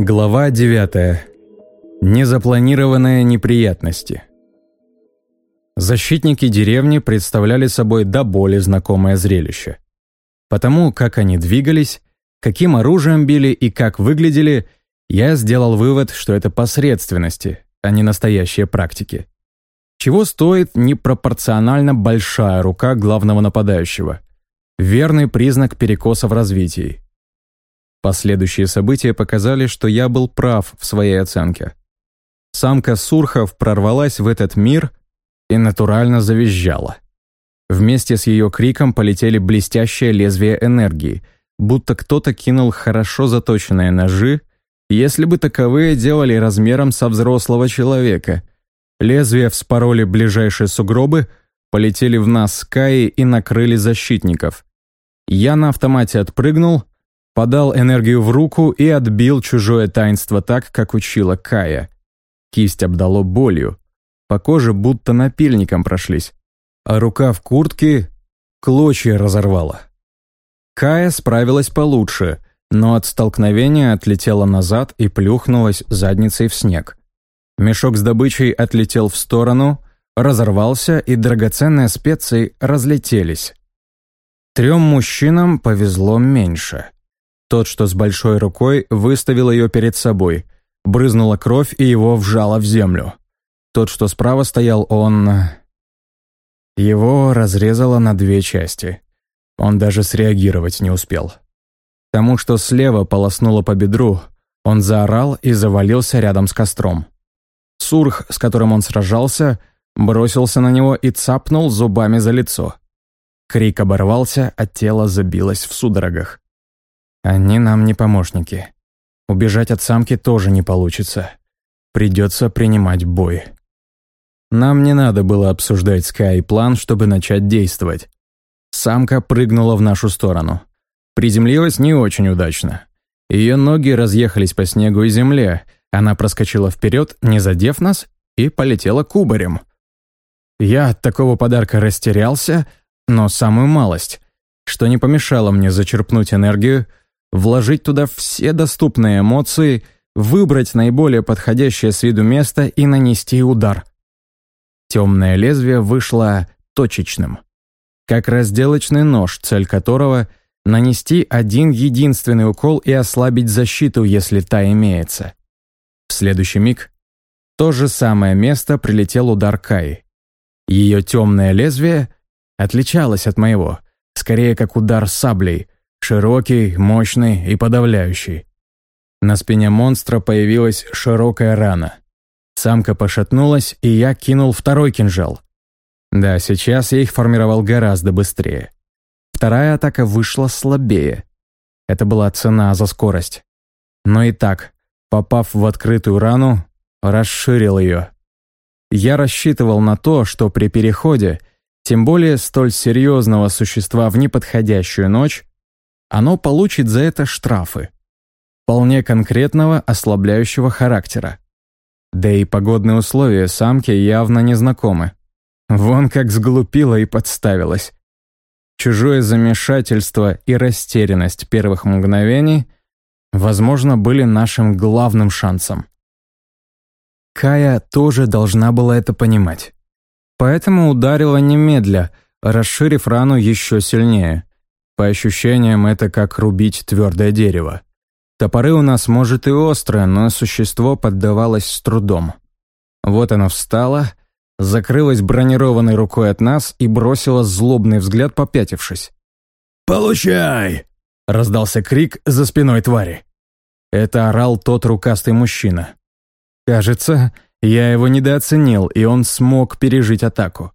Глава 9. Незапланированные неприятности. Защитники деревни представляли собой до боли знакомое зрелище. Потому как они двигались, каким оружием били и как выглядели, я сделал вывод, что это посредственности, а не настоящие практики. Чего стоит непропорционально большая рука главного нападающего? Верный признак перекоса в развитии. Последующие события показали, что я был прав в своей оценке. Самка Сурхов прорвалась в этот мир и натурально завизжала. Вместе с ее криком полетели блестящие лезвия энергии, будто кто-то кинул хорошо заточенные ножи, если бы таковые делали размером со взрослого человека. Лезвия вспороли ближайшие сугробы, полетели в нас Каи и накрыли защитников. Я на автомате отпрыгнул — подал энергию в руку и отбил чужое таинство так, как учила Кая. Кисть обдало болью. По коже будто напильником прошлись. А рука в куртке клочья разорвала. Кая справилась получше, но от столкновения отлетела назад и плюхнулась задницей в снег. Мешок с добычей отлетел в сторону, разорвался, и драгоценные специи разлетелись. Трем мужчинам повезло меньше. Тот, что с большой рукой, выставил ее перед собой. Брызнула кровь, и его вжало в землю. Тот, что справа стоял, он... Его разрезало на две части. Он даже среагировать не успел. Тому, что слева полоснуло по бедру, он заорал и завалился рядом с костром. Сурх, с которым он сражался, бросился на него и цапнул зубами за лицо. Крик оборвался, а тело забилось в судорогах. Они нам не помощники. Убежать от самки тоже не получится. Придется принимать бой. Нам не надо было обсуждать Скай план, чтобы начать действовать. Самка прыгнула в нашу сторону. Приземлилась не очень удачно. Ее ноги разъехались по снегу и земле. Она проскочила вперед, не задев нас, и полетела кубарем. Я от такого подарка растерялся, но самую малость, что не помешало мне зачерпнуть энергию, вложить туда все доступные эмоции, выбрать наиболее подходящее с виду место и нанести удар. Темное лезвие вышло точечным. Как разделочный нож, цель которого — нанести один единственный укол и ослабить защиту, если та имеется. В следующий миг то же самое место прилетел удар Каи. Ее темное лезвие отличалось от моего, скорее как удар саблей — Широкий, мощный и подавляющий. На спине монстра появилась широкая рана. Самка пошатнулась, и я кинул второй кинжал. Да, сейчас я их формировал гораздо быстрее. Вторая атака вышла слабее. Это была цена за скорость. Но и так, попав в открытую рану, расширил ее. Я рассчитывал на то, что при переходе, тем более столь серьезного существа в неподходящую ночь, оно получит за это штрафы. Вполне конкретного ослабляющего характера. Да и погодные условия самки явно не знакомы. Вон как сглупила и подставилась. Чужое замешательство и растерянность первых мгновений, возможно, были нашим главным шансом. Кая тоже должна была это понимать. Поэтому ударила немедля, расширив рану еще сильнее. По ощущениям, это как рубить твердое дерево. Топоры у нас, может, и острые, но существо поддавалось с трудом. Вот оно встало, закрылось бронированной рукой от нас и бросило злобный взгляд, попятившись. «Получай!» — раздался крик за спиной твари. Это орал тот рукастый мужчина. Кажется, я его недооценил, и он смог пережить атаку.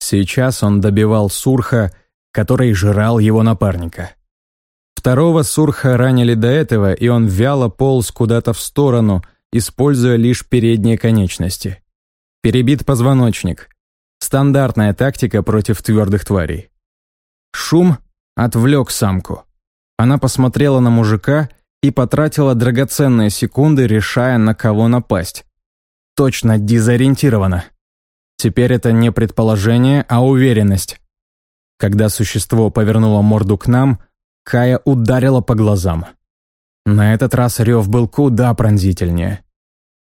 Сейчас он добивал Сурха, который жрал его напарника. Второго Сурха ранили до этого, и он вяло полз куда-то в сторону, используя лишь передние конечности. Перебит позвоночник. Стандартная тактика против твердых тварей. Шум отвлек самку. Она посмотрела на мужика и потратила драгоценные секунды, решая, на кого напасть. Точно дезориентирована. Теперь это не предположение, а уверенность. Когда существо повернуло морду к нам, Кая ударила по глазам. На этот раз рев был куда пронзительнее.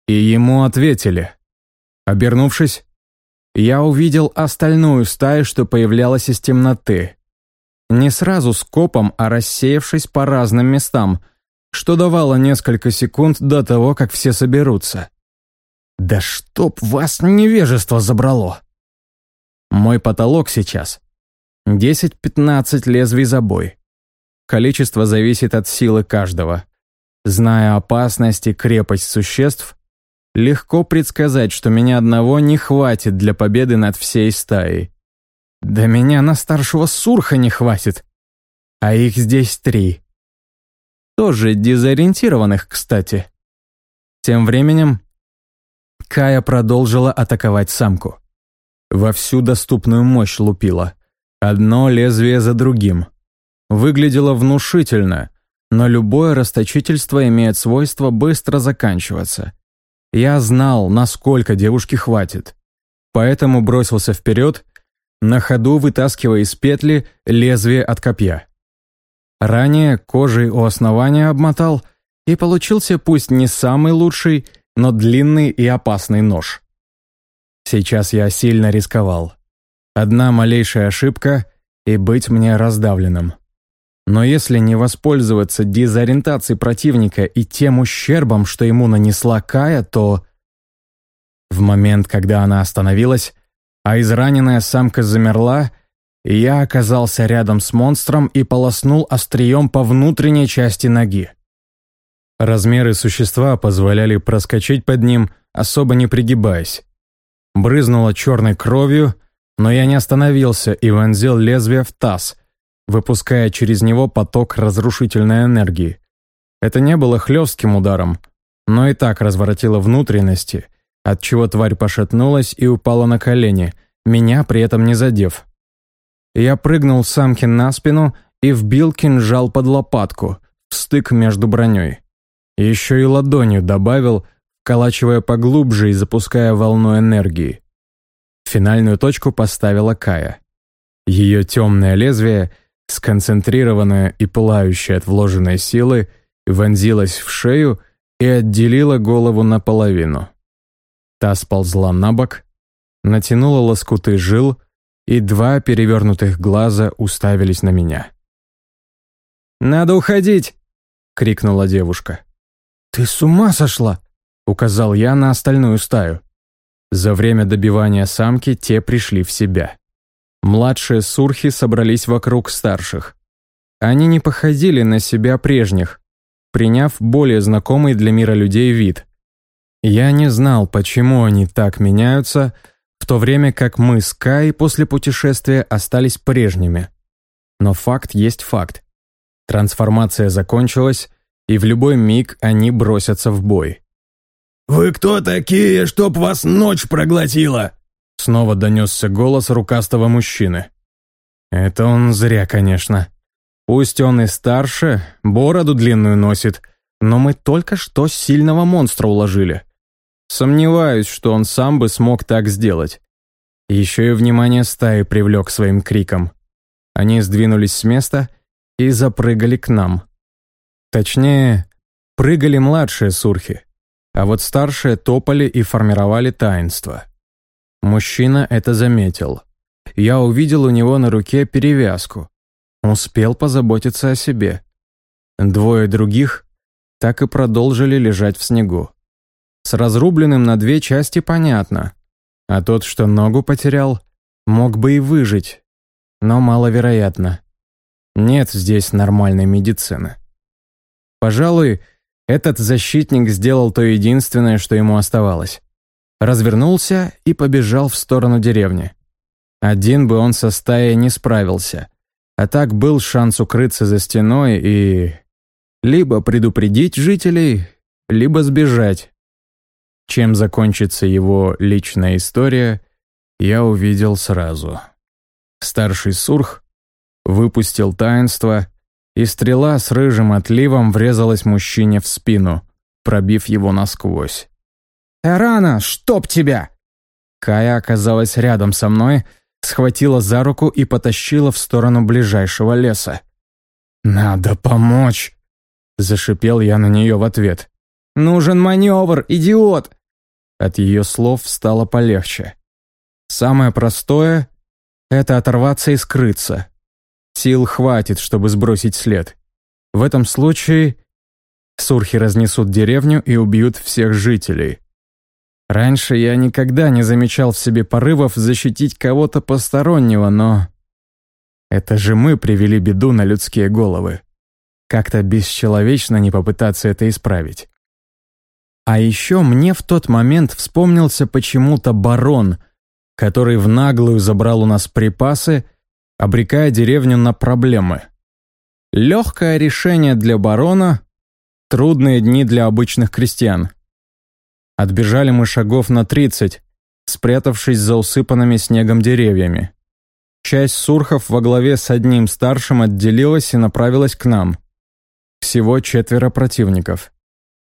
И ему ответили. Обернувшись, я увидел остальную стаю, что появлялась из темноты. Не сразу скопом, а рассеявшись по разным местам, что давало несколько секунд до того, как все соберутся. «Да чтоб вас невежество забрало!» Мой потолок сейчас 10-15 лезвий за бой. Количество зависит от силы каждого. Зная опасность и крепость существ, легко предсказать, что меня одного не хватит для победы над всей стаей. Да меня на старшего Сурха не хватит. А их здесь три. Тоже дезориентированных, кстати. Тем временем Кая продолжила атаковать самку. Во всю доступную мощь лупила. Одно лезвие за другим. Выглядело внушительно, но любое расточительство имеет свойство быстро заканчиваться. Я знал, насколько девушки хватит. Поэтому бросился вперед, на ходу вытаскивая из петли лезвие от копья. Ранее кожей у основания обмотал, и получился пусть не самый лучший, но длинный и опасный нож. Сейчас я сильно рисковал. Одна малейшая ошибка — и быть мне раздавленным. Но если не воспользоваться дезориентацией противника и тем ущербом, что ему нанесла Кая, то... В момент, когда она остановилась, а израненная самка замерла, я оказался рядом с монстром и полоснул острием по внутренней части ноги. Размеры существа позволяли проскочить под ним, особо не пригибаясь. Брызнуло черной кровью — но я не остановился и вонзил лезвие в таз, выпуская через него поток разрушительной энергии. Это не было хлестким ударом, но и так разворотило внутренности, отчего тварь пошатнулась и упала на колени, меня при этом не задев. Я прыгнул самке на спину и вбил кинжал под лопатку, в стык между броней. Еще и ладонью добавил, вколачивая поглубже и запуская волну энергии. Финальную точку поставила Кая. Ее темное лезвие, сконцентрированное и пылающее от вложенной силы, вонзилось в шею и отделило голову наполовину. Та сползла на бок, натянула лоскуты жил, и два перевернутых глаза уставились на меня. «Надо уходить!» — крикнула девушка. «Ты с ума сошла!» — указал я на остальную стаю. За время добивания самки те пришли в себя. Младшие сурхи собрались вокруг старших. Они не походили на себя прежних, приняв более знакомый для мира людей вид. Я не знал, почему они так меняются, в то время как мы с Кай после путешествия остались прежними. Но факт есть факт. Трансформация закончилась, и в любой миг они бросятся в бой. «Вы кто такие, чтоб вас ночь проглотила?» Снова донесся голос рукастого мужчины. Это он зря, конечно. Пусть он и старше, бороду длинную носит, но мы только что сильного монстра уложили. Сомневаюсь, что он сам бы смог так сделать. Еще и внимание стаи привлек своим криком. Они сдвинулись с места и запрыгали к нам. Точнее, прыгали младшие сурхи а вот старшие топали и формировали таинство. Мужчина это заметил. Я увидел у него на руке перевязку. Успел позаботиться о себе. Двое других так и продолжили лежать в снегу. С разрубленным на две части понятно, а тот, что ногу потерял, мог бы и выжить, но маловероятно. Нет здесь нормальной медицины. Пожалуй, этот защитник сделал то единственное, что ему оставалось. Развернулся и побежал в сторону деревни. Один бы он со стаей не справился. А так был шанс укрыться за стеной и... Либо предупредить жителей, либо сбежать. Чем закончится его личная история, я увидел сразу. Старший Сурх выпустил таинство и стрела с рыжим отливом врезалась мужчине в спину, пробив его насквозь. «Эрана, чтоб тебя!» Кая оказалась рядом со мной, схватила за руку и потащила в сторону ближайшего леса. «Надо помочь!» Зашипел я на нее в ответ. «Нужен маневр, идиот!» От ее слов стало полегче. Самое простое — это оторваться и скрыться. Сил хватит, чтобы сбросить след. В этом случае сурхи разнесут деревню и убьют всех жителей. Раньше я никогда не замечал в себе порывов защитить кого-то постороннего, но... Это же мы привели беду на людские головы. Как-то бесчеловечно не попытаться это исправить. А еще мне в тот момент вспомнился почему-то барон, который в наглую забрал у нас припасы, обрекая деревню на проблемы. Легкое решение для барона, трудные дни для обычных крестьян. Отбежали мы шагов на тридцать, спрятавшись за усыпанными снегом деревьями. Часть сурхов во главе с одним старшим отделилась и направилась к нам. Всего четверо противников.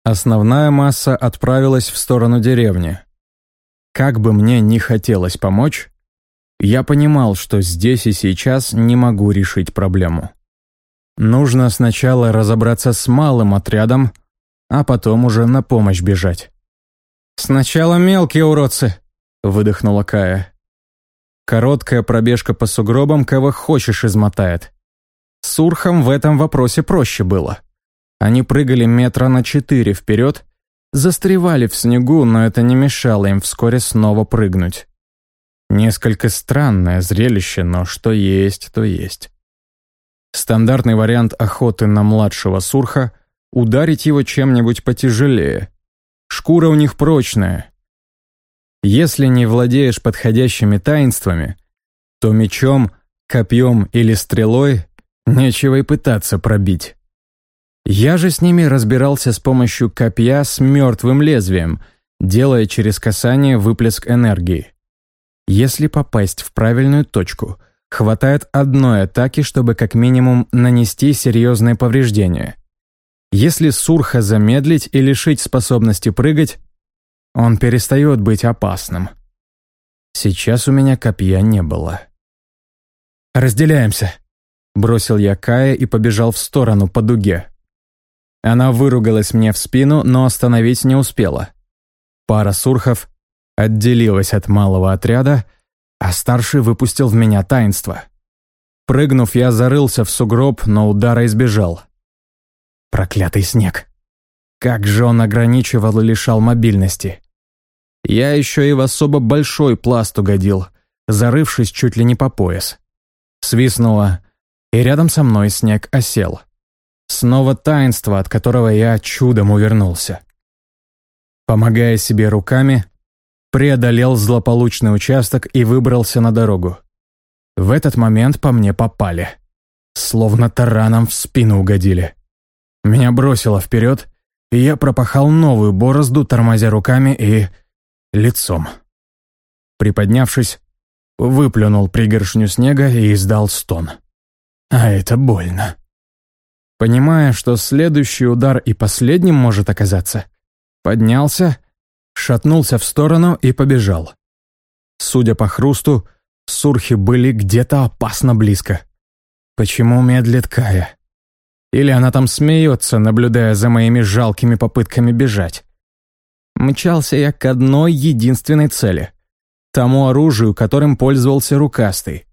Основная масса отправилась в сторону деревни. Как бы мне ни хотелось помочь, я понимал, что здесь и сейчас не могу решить проблему. Нужно сначала разобраться с малым отрядом, а потом уже на помощь бежать. «Сначала мелкие уродцы», — выдохнула Кая. Короткая пробежка по сугробам кого хочешь измотает. С Урхом в этом вопросе проще было. Они прыгали метра на четыре вперед, застревали в снегу, но это не мешало им вскоре снова прыгнуть. Несколько странное зрелище, но что есть, то есть. Стандартный вариант охоты на младшего сурха — ударить его чем-нибудь потяжелее. Шкура у них прочная. Если не владеешь подходящими таинствами, то мечом, копьем или стрелой нечего и пытаться пробить. Я же с ними разбирался с помощью копья с мертвым лезвием, делая через касание выплеск энергии. Если попасть в правильную точку, хватает одной атаки, чтобы как минимум нанести серьезные повреждения. Если Сурха замедлить и лишить способности прыгать, он перестает быть опасным. Сейчас у меня копья не было. «Разделяемся», — бросил я Кая и побежал в сторону по дуге. Она выругалась мне в спину, но остановить не успела. Пара сурхов отделилась от малого отряда, а старший выпустил в меня таинство. Прыгнув, я зарылся в сугроб, но удара избежал. Проклятый снег. Как же он ограничивал и лишал мобильности. Я еще и в особо большой пласт угодил, зарывшись чуть ли не по пояс. Свистнуло, и рядом со мной снег осел. Снова таинство, от которого я чудом увернулся. Помогая себе руками, преодолел злополучный участок и выбрался на дорогу. В этот момент по мне попали. Словно тараном в спину угодили. Меня бросило вперед, и я пропахал новую борозду, тормозя руками и... лицом. Приподнявшись, выплюнул пригоршню снега и издал стон. А это больно. Понимая, что следующий удар и последним может оказаться, поднялся, шатнулся в сторону и побежал. Судя по хрусту, сурхи были где-то опасно близко. Почему медлит Кая? Или она там смеется, наблюдая за моими жалкими попытками бежать? Мчался я к одной единственной цели — тому оружию, которым пользовался рукастый.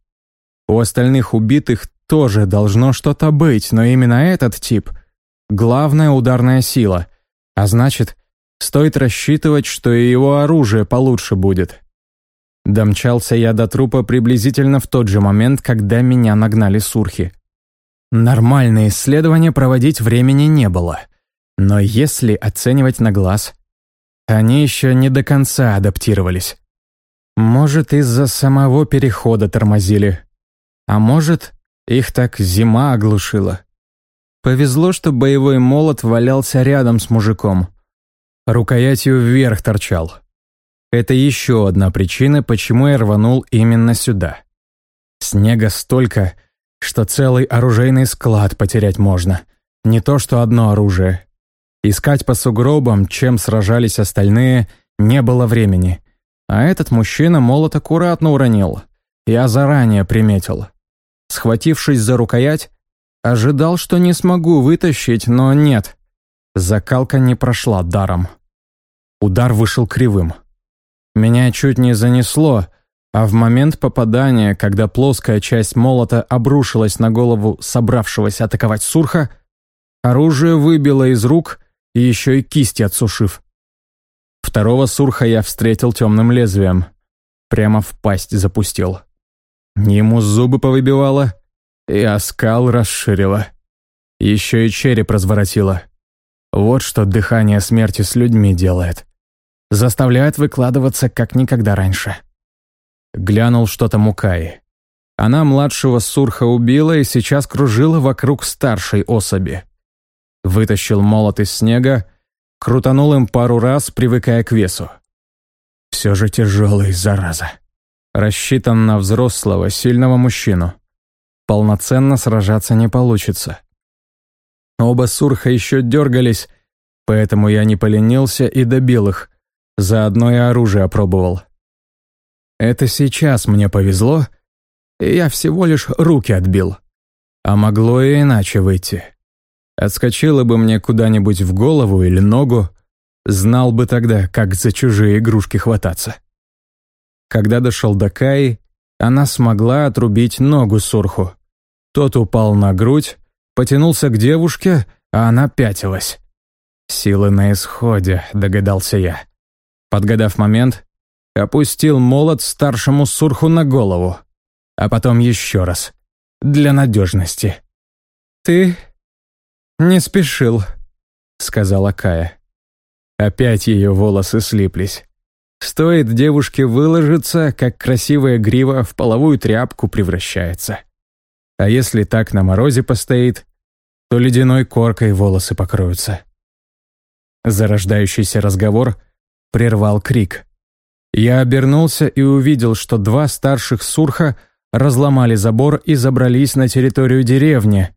У остальных убитых тоже должно что-то быть, но именно этот тип — главная ударная сила, а значит, стоит рассчитывать, что и его оружие получше будет. Домчался я до трупа приблизительно в тот же момент, когда меня нагнали сурхи. Нормальные исследования проводить времени не было, но если оценивать на глаз, они еще не до конца адаптировались. Может, из-за самого перехода тормозили, а может, их так зима оглушила. Повезло, что боевой молот валялся рядом с мужиком. Рукоятью вверх торчал. Это еще одна причина, почему я рванул именно сюда. Снега столько, что целый оружейный склад потерять можно. Не то что одно оружие. Искать по сугробам, чем сражались остальные, не было времени. А этот мужчина молот аккуратно уронил. Я заранее приметил. Схватившись за рукоять, Ожидал, что не смогу вытащить, но нет. Закалка не прошла даром. Удар вышел кривым. Меня чуть не занесло, а в момент попадания, когда плоская часть молота обрушилась на голову собравшегося атаковать Сурха, оружие выбило из рук и еще и кисти отсушив. Второго Сурха я встретил темным лезвием. Прямо в пасть запустил. Ему зубы повыбивало, и оскал расширило. Еще и череп разворотило. Вот что дыхание смерти с людьми делает. Заставляет выкладываться, как никогда раньше. Глянул что-то Мукаи. Она младшего Сурха убила и сейчас кружила вокруг старшей особи. Вытащил молот из снега, крутанул им пару раз, привыкая к весу. Все же тяжелый, зараза. Рассчитан на взрослого, сильного мужчину. Полноценно сражаться не получится. Оба сурха еще дергались, поэтому я не поленился и добил их. Заодно и оружие опробовал. Это сейчас мне повезло, и я всего лишь руки отбил. А могло и иначе выйти. Отскочило бы мне куда-нибудь в голову или ногу, знал бы тогда, как за чужие игрушки хвататься. Когда дошел до Каи, она смогла отрубить ногу Сурху. Тот упал на грудь, потянулся к девушке, а она пятилась. «Силы на исходе», — догадался я. Подгадав момент, опустил молот старшему Сурху на голову, а потом еще раз, для надежности. «Ты не спешил», — сказала Кая. Опять ее волосы слиплись. Стоит девушке выложиться, как красивая грива в половую тряпку превращается. А если так на морозе постоит, то ледяной коркой волосы покроются. Зарождающийся разговор прервал крик. Я обернулся и увидел, что два старших сурха разломали забор и забрались на территорию деревни.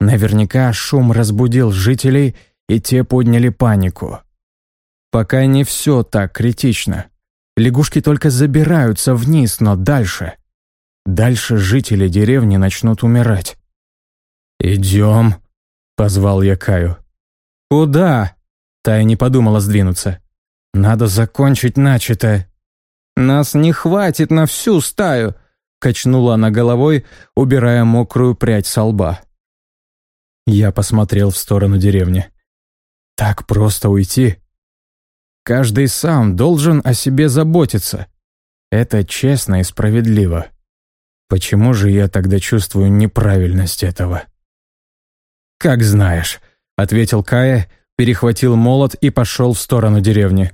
Наверняка шум разбудил жителей, и те подняли панику. Пока не все так критично. Лягушки только забираются вниз, но дальше... Дальше жители деревни начнут умирать. «Идем», — позвал я Каю. «Куда?» — Тая не подумала сдвинуться. «Надо закончить начатое». «Нас не хватит на всю стаю», — качнула она головой, убирая мокрую прядь со лба. Я посмотрел в сторону деревни. «Так просто уйти?» Каждый сам должен о себе заботиться. Это честно и справедливо. Почему же я тогда чувствую неправильность этого? «Как знаешь», — ответил Кая, перехватил молот и пошел в сторону деревни.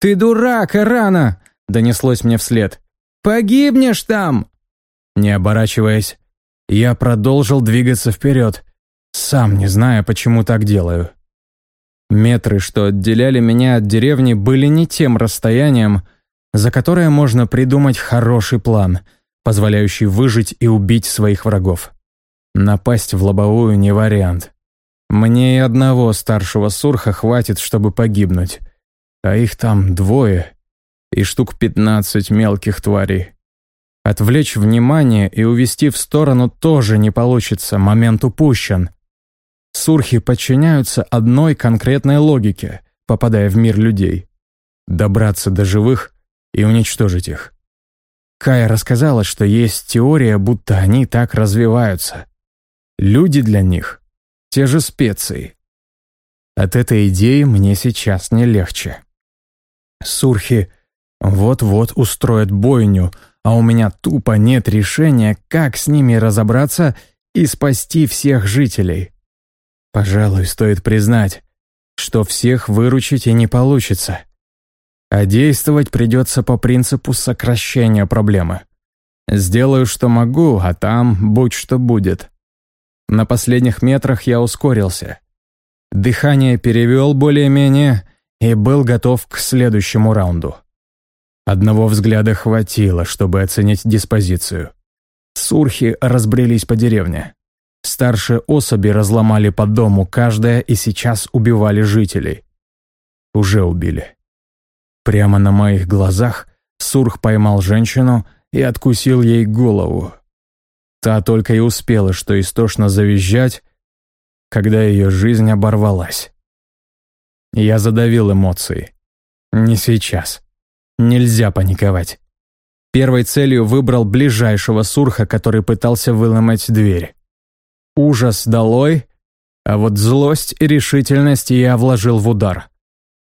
«Ты дурак, Ирана!» — донеслось мне вслед. «Погибнешь там!» Не оборачиваясь, я продолжил двигаться вперед, сам не зная, почему так делаю. Метры, что отделяли меня от деревни, были не тем расстоянием, за которое можно придумать хороший план, позволяющий выжить и убить своих врагов. Напасть в лобовую не вариант. Мне и одного старшего сурха хватит, чтобы погибнуть. А их там двое и штук пятнадцать мелких тварей. Отвлечь внимание и увести в сторону тоже не получится, момент упущен. Сурхи подчиняются одной конкретной логике, попадая в мир людей. Добраться до живых и уничтожить их. Кая рассказала, что есть теория, будто они так развиваются. Люди для них — те же специи. От этой идеи мне сейчас не легче. Сурхи вот-вот устроят бойню, а у меня тупо нет решения, как с ними разобраться и спасти всех жителей. Пожалуй, стоит признать, что всех выручить и не получится. А действовать придется по принципу сокращения проблемы. Сделаю, что могу, а там будь что будет. На последних метрах я ускорился. Дыхание перевел более-менее и был готов к следующему раунду. Одного взгляда хватило, чтобы оценить диспозицию. Сурхи разбрелись по деревне. Старшие особи разломали по дому каждая и сейчас убивали жителей. Уже убили. Прямо на моих глазах Сурх поймал женщину и откусил ей голову. Та только и успела, что истошно завизжать, когда ее жизнь оборвалась. Я задавил эмоции. Не сейчас. Нельзя паниковать. Первой целью выбрал ближайшего сурха, который пытался выломать дверь. Ужас долой, а вот злость и решительность я вложил в удар.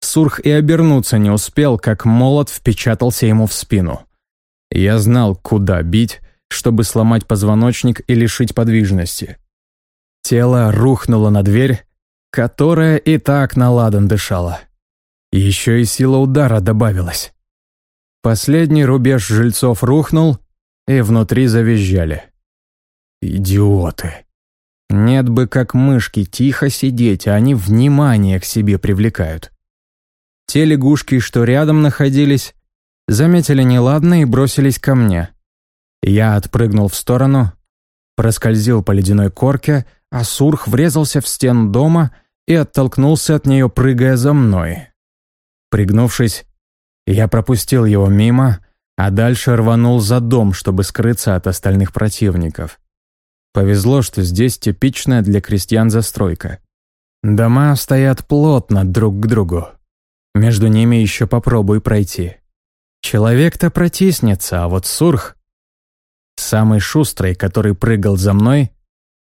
Сурх и обернуться не успел, как молот впечатался ему в спину. Я знал, куда бить, чтобы сломать позвоночник и лишить подвижности. Тело рухнуло на дверь, которая и так наладан дышала. Еще и сила удара добавилась. Последний рубеж жильцов рухнул, и внутри завизжали. Идиоты. Нет бы как мышки тихо сидеть, а они внимание к себе привлекают. Те лягушки, что рядом находились, заметили неладное и бросились ко мне. Я отпрыгнул в сторону, проскользил по ледяной корке, а Сурх врезался в стену дома и оттолкнулся от нее, прыгая за мной. Пригнувшись, я пропустил его мимо, а дальше рванул за дом, чтобы скрыться от остальных противников. Повезло, что здесь типичная для крестьян застройка. Дома стоят плотно друг к другу. Между ними еще попробуй пройти. Человек-то протиснется, а вот Сурх, самый шустрый, который прыгал за мной,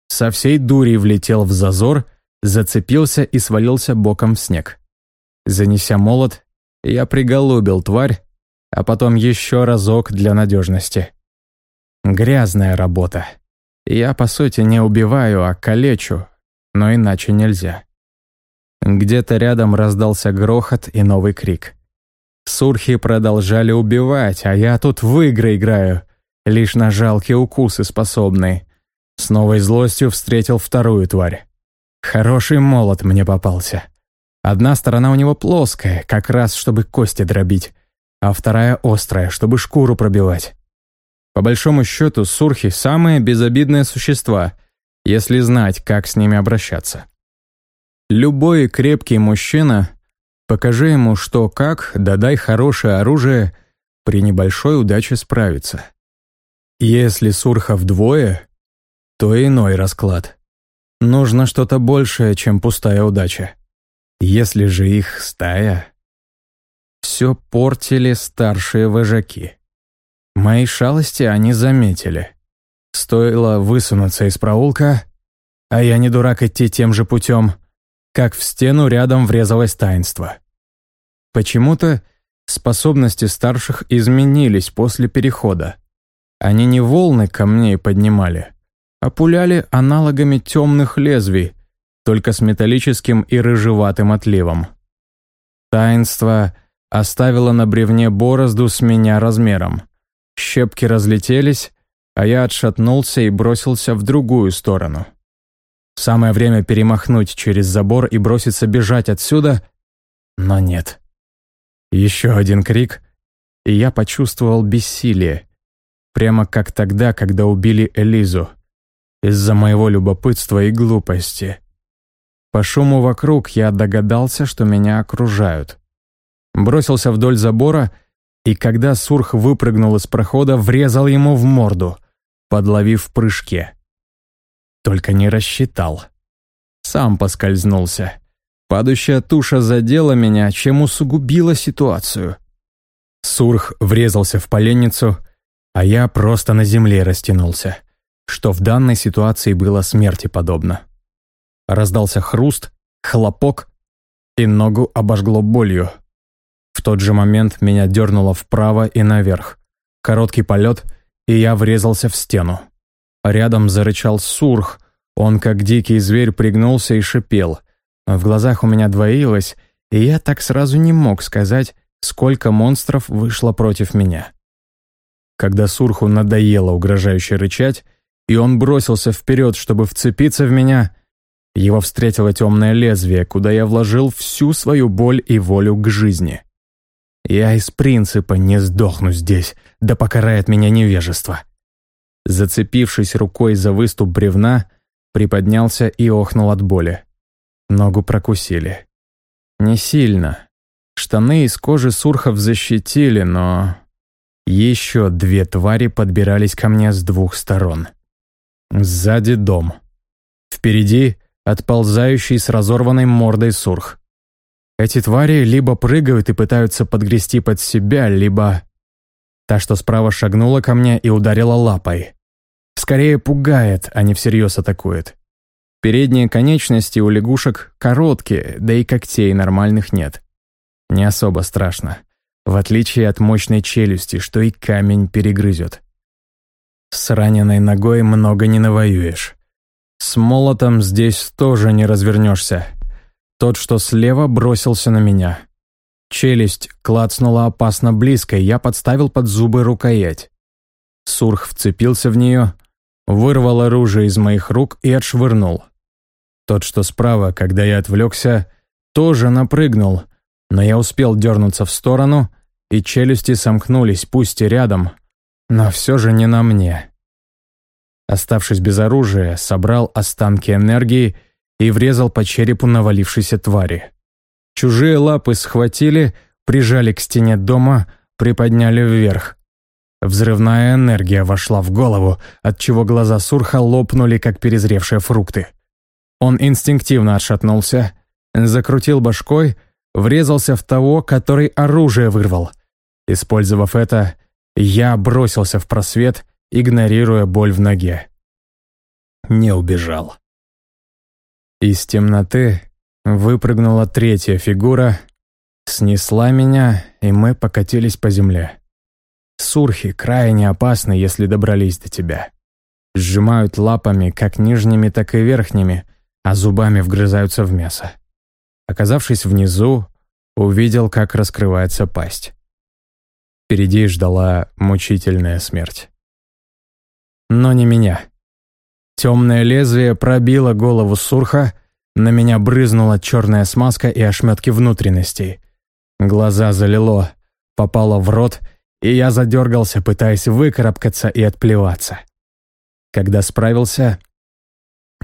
со всей дури влетел в зазор, зацепился и свалился боком в снег. Занеся молот, я приголубил тварь, а потом еще разок для надежности. Грязная работа. Я, по сути, не убиваю, а калечу, но иначе нельзя. Где-то рядом раздался грохот и новый крик. Сурхи продолжали убивать, а я тут в игры играю, лишь на жалкие укусы способный. С новой злостью встретил вторую тварь. Хороший молот мне попался. Одна сторона у него плоская, как раз чтобы кости дробить, а вторая острая, чтобы шкуру пробивать. По большому счету, сурхи – самые безобидные существа, если знать, как с ними обращаться. Любой крепкий мужчина, покажи ему что как, да дай хорошее оружие, при небольшой удаче справится. Если сурхов двое, то иной расклад. Нужно что-то большее, чем пустая удача. Если же их стая... Все портили старшие вожаки. Мои шалости они заметили. Стоило высунуться из проулка, а я не дурак идти тем же путем, как в стену рядом врезалось таинство. Почему-то способности старших изменились после перехода. Они не волны камней поднимали, а пуляли аналогами темных лезвий, только с металлическим и рыжеватым отливом. Таинство оставило на бревне борозду с меня размером — Щепки разлетелись, а я отшатнулся и бросился в другую сторону. Самое время перемахнуть через забор и броситься бежать отсюда, но нет. Еще один крик, и я почувствовал бессилие, прямо как тогда, когда убили Элизу, из-за моего любопытства и глупости. По шуму вокруг я догадался, что меня окружают. Бросился вдоль забора — и когда Сурх выпрыгнул из прохода, врезал ему в морду, подловив в прыжке. Только не рассчитал. Сам поскользнулся. Падающая туша задела меня, чем усугубила ситуацию. Сурх врезался в поленницу, а я просто на земле растянулся, что в данной ситуации было смерти подобно. Раздался хруст, хлопок, и ногу обожгло болью. В тот же момент меня дернуло вправо и наверх. Короткий полет, и я врезался в стену. Рядом зарычал сурх, он как дикий зверь пригнулся и шипел. В глазах у меня двоилось, и я так сразу не мог сказать, сколько монстров вышло против меня. Когда Сурху надоело угрожающе рычать, и он бросился вперед, чтобы вцепиться в меня, его встретило темное лезвие, куда я вложил всю свою боль и волю к жизни. Я из принципа не сдохну здесь, да покарает меня невежество. Зацепившись рукой за выступ бревна, приподнялся и охнул от боли. Ногу прокусили. Не сильно. Штаны из кожи сурхов защитили, но... Еще две твари подбирались ко мне с двух сторон. Сзади дом. Впереди отползающий с разорванной мордой сурх. Эти твари либо прыгают и пытаются подгрести под себя, либо... Та, что справа шагнула ко мне и ударила лапой. Скорее пугает, а не всерьез атакует. Передние конечности у лягушек короткие, да и когтей нормальных нет. Не особо страшно. В отличие от мощной челюсти, что и камень перегрызет. С раненой ногой много не навоюешь. С молотом здесь тоже не развернешься. Тот, что слева, бросился на меня. Челюсть клацнула опасно близко, и я подставил под зубы рукоять. Сурх вцепился в нее, вырвал оружие из моих рук и отшвырнул. Тот, что справа, когда я отвлекся, тоже напрыгнул, но я успел дернуться в сторону, и челюсти сомкнулись, пусть и рядом, но все же не на мне. Оставшись без оружия, собрал останки энергии и врезал по черепу навалившейся твари. Чужие лапы схватили, прижали к стене дома, приподняли вверх. Взрывная энергия вошла в голову, отчего глаза Сурха лопнули, как перезревшие фрукты. Он инстинктивно отшатнулся, закрутил башкой, врезался в того, который оружие вырвал. Использовав это, я бросился в просвет, игнорируя боль в ноге. Не убежал. Из темноты выпрыгнула третья фигура, снесла меня, и мы покатились по земле. Сурхи крайне опасны, если добрались до тебя. Сжимают лапами, как нижними, так и верхними, а зубами вгрызаются в мясо. Оказавшись внизу, увидел, как раскрывается пасть. Впереди ждала мучительная смерть. Но не меня. Темное лезвие пробило голову Сурха, на меня брызнула черная смазка и ошметки внутренностей. Глаза залило, попало в рот, и я задергался, пытаясь выкарабкаться и отплеваться. Когда справился,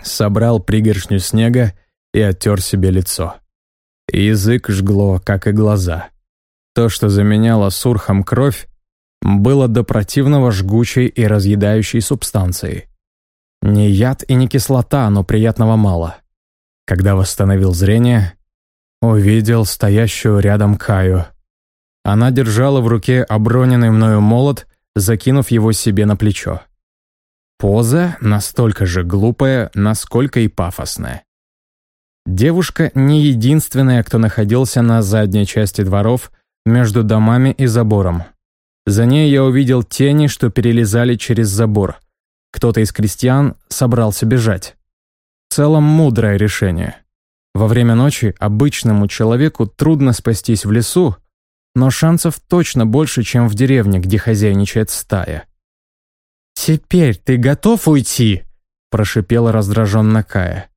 собрал пригоршню снега и оттер себе лицо. Язык жгло, как и глаза. То, что заменяло сурхом кровь, было до противного жгучей и разъедающей субстанцией. Не яд и не кислота, но приятного мало. Когда восстановил зрение, увидел стоящую рядом Каю. Она держала в руке оброненный мною молот, закинув его себе на плечо. Поза настолько же глупая, насколько и пафосная. Девушка не единственная, кто находился на задней части дворов, между домами и забором. За ней я увидел тени, что перелезали через забор. Кто-то из крестьян собрался бежать. В целом мудрое решение. Во время ночи обычному человеку трудно спастись в лесу, но шансов точно больше, чем в деревне, где хозяйничает стая. «Теперь ты готов уйти?» – прошипела раздраженно Кая.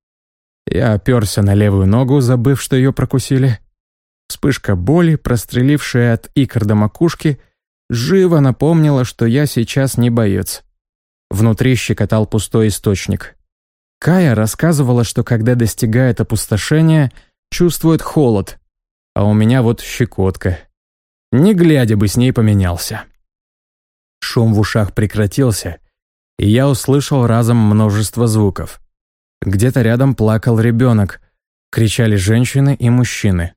Я оперся на левую ногу, забыв, что ее прокусили. Вспышка боли, прострелившая от икр до макушки, живо напомнила, что я сейчас не боец. Внутри щекотал пустой источник. Кая рассказывала, что когда достигает опустошения, чувствует холод, а у меня вот щекотка. Не глядя бы с ней поменялся. Шум в ушах прекратился, и я услышал разом множество звуков. Где-то рядом плакал ребенок, кричали женщины и мужчины.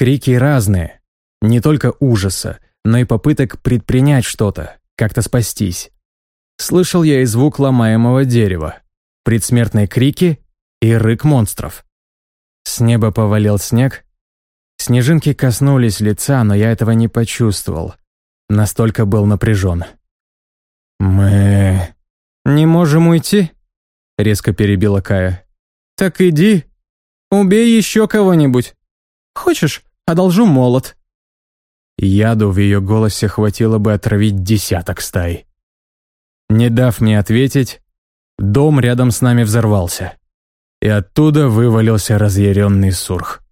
Крики разные, не только ужаса, но и попыток предпринять что-то, как-то спастись. Слышал я и звук ломаемого дерева, предсмертные крики и рык монстров. С неба повалил снег. Снежинки коснулись лица, но я этого не почувствовал. Настолько был напряжен. «Мы не можем уйти?» — резко перебила Кая. «Так иди, убей еще кого-нибудь. Хочешь, одолжу молот?» Яду в ее голосе хватило бы отравить десяток стай. Не дав мне ответить, дом рядом с нами взорвался, и оттуда вывалился разъяренный сурх.